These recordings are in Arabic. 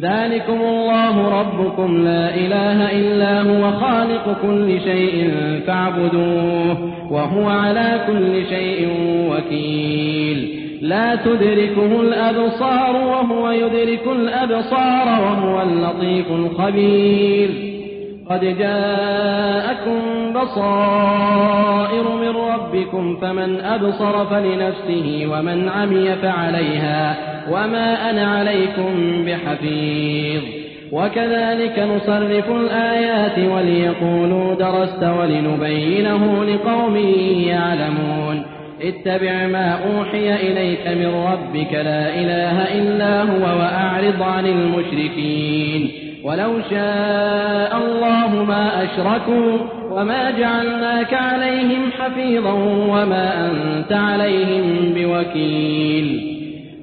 ذلكم الله ربكم لا إله إلا هو خالق كل شيء فاعبدوه وهو على كل شيء وكيل. لا تدركه الأبصار وهو يدرك الأبصار وهو اللطيف الخبير. قد جاءكم بصائر من ربكم فمن أبصر فلنفسه ومن عمي فعليها. وما أنا عليكم بحفيظ وكذلك نصرف الآيات وليقولوا درست ولنبينه لقوم يعلمون اتبع ما أوحي إليك من ربك لا إله إلا هو وأعرض عن المشركين ولو شاء الله ما أشركوا وما جعلناك عليهم حفيظا وما أنت عليهم بوكيل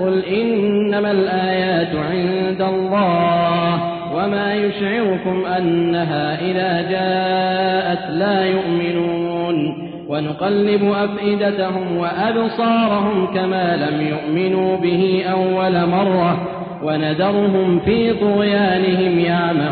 قل إنما الآيات عند الله وما يشعركم أنها إذا جاءت لا يؤمنون ونقلب أفئدتهم وأبصارهم كما لم يؤمنوا به أول مرة وندرهم في طغيانهم يعمهون